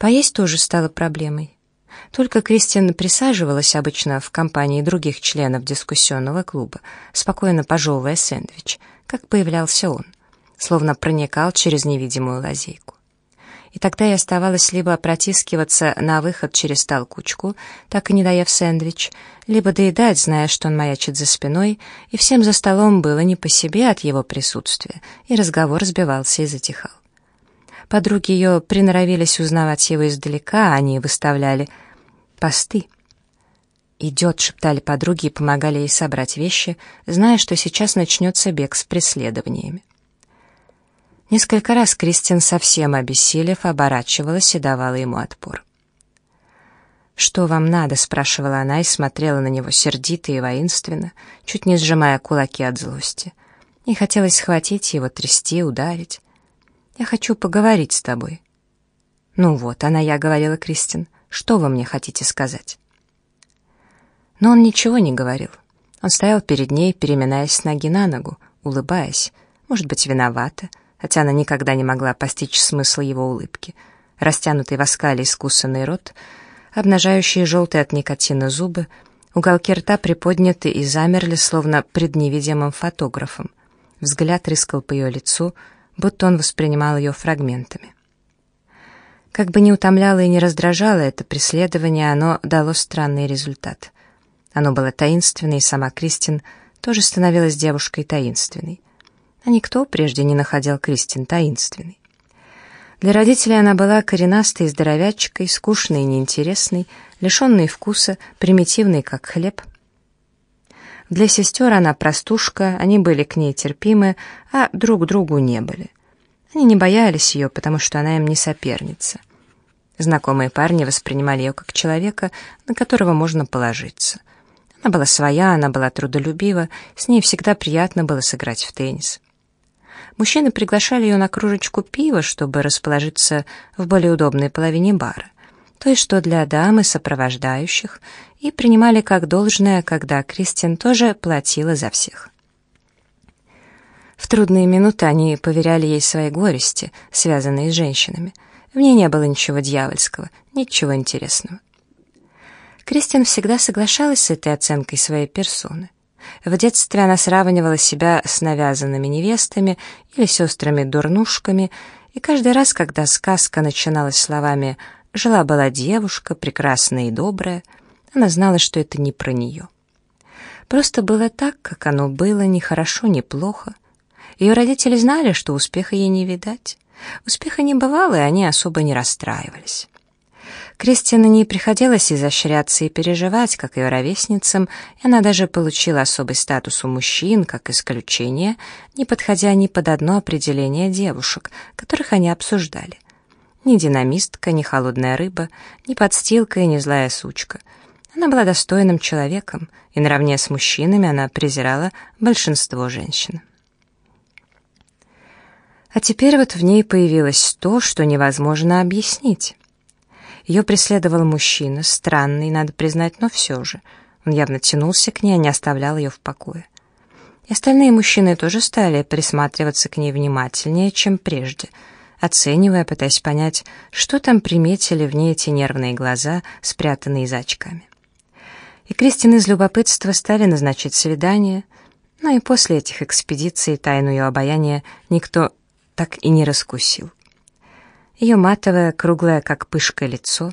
Поесть тоже стало проблемой. Только Кристин присаживалась обычно в компании других членов дискуссионного клуба, спокойно пожевывая сэндвич, как появлялся он, словно проникал через невидимую лазейку. И тогда я оставалась либо протискиваться на выход через толкучку, так и не доев сэндвич, либо доедать, зная, что он маячит за спиной, и всем за столом было не по себе от его присутствия, и разговор сбивался и затихал. Подруги ее приноровились узнавать его издалека, они выставляли посты. «Идет», — шептали подруги и помогали ей собрать вещи, зная, что сейчас начнется бег с преследованиями. Несколько раз Кристин, совсем обессилев, оборачивалась и давала ему отпор. «Что вам надо?» — спрашивала она и смотрела на него сердито и воинственно, чуть не сжимая кулаки от злости. Ей хотелось схватить его, трясти, ударить. «Я хочу поговорить с тобой». «Ну вот, она я говорила, Кристин. Что вы мне хотите сказать?» Но он ничего не говорил. Он стоял перед ней, переминаясь с ноги на ногу, улыбаясь, может быть, виновата, хотя она никогда не могла постичь смысл его улыбки. Растянутый в оскале искусанный рот, обнажающие желтые от никотина зубы, уголки рта приподняты и замерли, словно пред невидимым фотографом. Взгляд рыскал по ее лицу, будто он воспринимал ее фрагментами. Как бы ни утомляло и не раздражало это преследование, оно дало странный результат. Оно было таинственное, и сама Кристин тоже становилась девушкой таинственной а никто прежде не находил Кристин таинственной. Для родителей она была коренастой здоровячкой, скучной и неинтересной, лишенной вкуса, примитивной, как хлеб. Для сестер она простушка, они были к ней терпимы, а друг другу не были. Они не боялись ее, потому что она им не соперница. Знакомые парни воспринимали ее как человека, на которого можно положиться. Она была своя, она была трудолюбива, с ней всегда приятно было сыграть в теннис. Мужчины приглашали ее на кружечку пива, чтобы расположиться в более удобной половине бара, то есть что для дамы сопровождающих, и принимали как должное, когда Кристин тоже платила за всех. В трудные минуты они поверяли ей свои горести, связанные с женщинами. В ней не было ничего дьявольского, ничего интересного. Кристин всегда соглашалась с этой оценкой своей персоны. В детстве она сравнивала себя с навязанными невестами или сестрами-дурнушками, и каждый раз, когда сказка начиналась словами «жила-была девушка, прекрасная и добрая», она знала, что это не про нее. Просто было так, как оно было, ни хорошо, ни плохо. Ее родители знали, что успеха ей не видать. Успеха не бывало, и они особо не расстраивались. Кристине не приходилось изощряться и переживать, как ее ровесницам, и она даже получила особый статус у мужчин, как исключение, не подходя ни под одно определение девушек, которых они обсуждали. Ни динамистка, ни холодная рыба, ни подстилка и ни злая сучка. Она была достойным человеком, и наравне с мужчинами она презирала большинство женщин. А теперь вот в ней появилось то, что невозможно объяснить. Ее преследовал мужчина, странный, надо признать, но все же. Он явно тянулся к ней, а не оставлял ее в покое. И остальные мужчины тоже стали присматриваться к ней внимательнее, чем прежде, оценивая, пытаясь понять, что там приметили в ней эти нервные глаза, спрятанные за очками. И Кристин из любопытства стали назначить свидание, но и после этих экспедиций тайну ее обаяния никто так и не раскусил. Ее матовое, круглое, как пышка, лицо,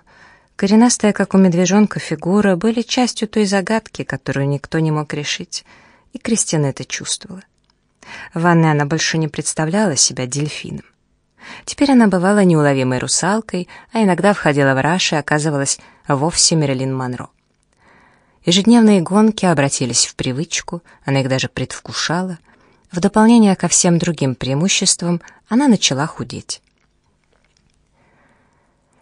коренастая, как у медвежонка, фигура были частью той загадки, которую никто не мог решить, и Кристина это чувствовала. В ванной она больше не представляла себя дельфином. Теперь она бывала неуловимой русалкой, а иногда входила в раш и оказывалась вовсе Мерлин Монро. Ежедневные гонки обратились в привычку, она их даже предвкушала. В дополнение ко всем другим преимуществам она начала худеть.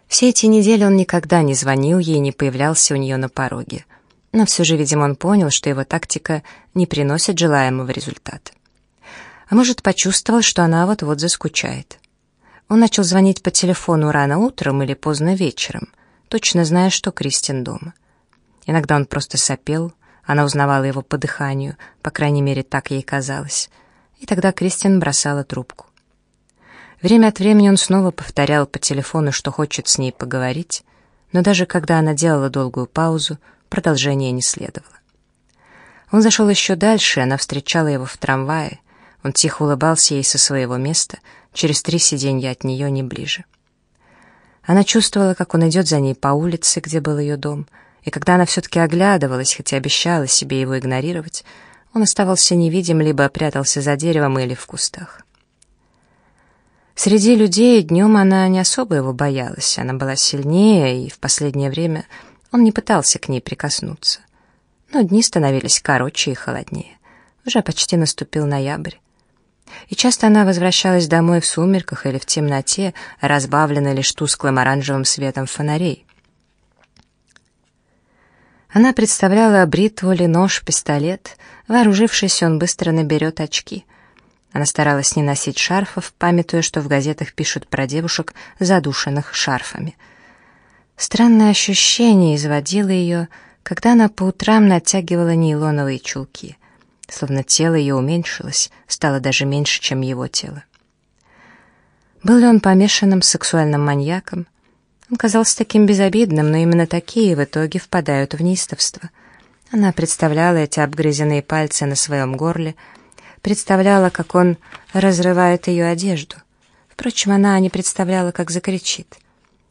Все эти недели он никогда не звонил ей, не появлялся у нее на пороге. Но все же, видимо, он понял, что его тактика не приносит желаемого результата. А может, почувствовал, что она вот-вот заскучает. Он начал звонить по телефону рано утром или поздно вечером, точно зная, что Кристин дома. Иногда он просто сопел, она узнавала его по дыханию, по крайней мере, так ей казалось. И тогда Кристин бросала трубку. Время от времени он снова повторял по телефону, что хочет с ней поговорить, но даже когда она делала долгую паузу, продолжения не следовало. Он зашел еще дальше, она встречала его в трамвае. Он тихо улыбался ей со своего места, через три сиденья от нее не ближе. Она чувствовала, как он идет за ней по улице, где был ее дом, и когда она все-таки оглядывалась, хотя обещала себе его игнорировать, он оставался невидим, либо прятался за деревом или в кустах. Среди людей днем она не особо его боялась, она была сильнее, и в последнее время он не пытался к ней прикоснуться. Но дни становились короче и холоднее. Уже почти наступил ноябрь. И часто она возвращалась домой в сумерках или в темноте, разбавленной лишь тусклым оранжевым светом фонарей. Она представляла бритву или нож, пистолет. Вооружившись, он быстро наберет очки — она старалась не носить шарфов, памятуя, что в газетах пишут про девушек, задушенных шарфами. Странное ощущение изводило ее, когда она по утрам натягивала нейлоновые чулки. Словно тело ее уменьшилось, стало даже меньше, чем его тело. Был ли он помешанным сексуальным маньяком? Он казался таким безобидным, но именно такие в итоге впадают в неистовство. Она представляла эти обгрызенные пальцы на своем горле — представляла, как он разрывает ее одежду. Впрочем, она не представляла, как закричит.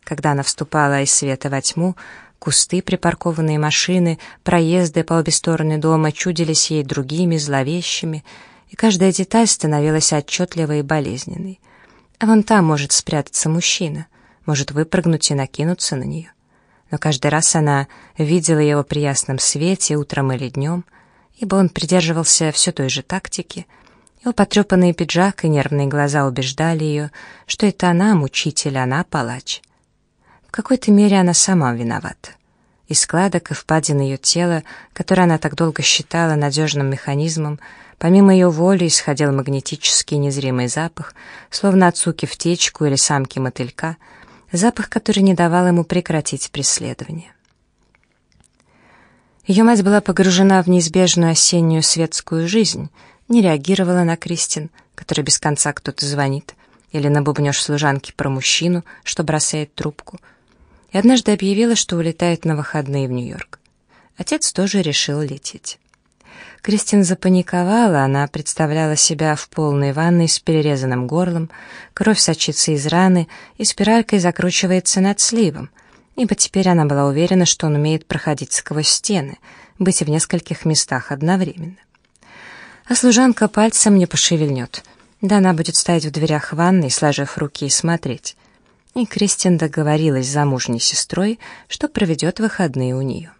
Когда она вступала из света во тьму, кусты, припаркованные машины, проезды по обе стороны дома чудились ей другими, зловещими, и каждая деталь становилась отчетливой и болезненной. А вон там может спрятаться мужчина, может выпрыгнуть и накинуться на нее. Но каждый раз она видела его при ясном свете, утром или днем, ибо он придерживался все той же тактики. Его потрепанный пиджак и нервные глаза убеждали ее, что это она мучитель, она палач. Какой-то мере она сама виновата. Из складок и впадин ее тела, которое она так долго считала надежным механизмом, помимо ее воли исходил магнетический незримый запах, словно от суки в течку или самки мотылька, запах, который не давал ему прекратить преследование. Ее мать была погружена в неизбежную осеннюю светскую жизнь, не реагировала на Кристин, который без конца кто-то звонит, или на бубнёж служанки про мужчину, что бросает трубку, и однажды объявила, что улетает на выходные в Нью-Йорк. Отец тоже решил лететь. Кристин запаниковала, она представляла себя в полной ванной с перерезанным горлом, кровь сочится из раны и спиралькой закручивается над сливом — ибо теперь она была уверена, что он умеет проходить сквозь стены, быть в нескольких местах одновременно. А служанка пальцем не пошевельнет. Да она будет стоять в дверях ванной, сложив руки и смотреть. И Кристин договорилась с замужней сестрой, что проведет выходные у нее.